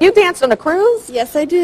You danced on a cruise? Yes, I did.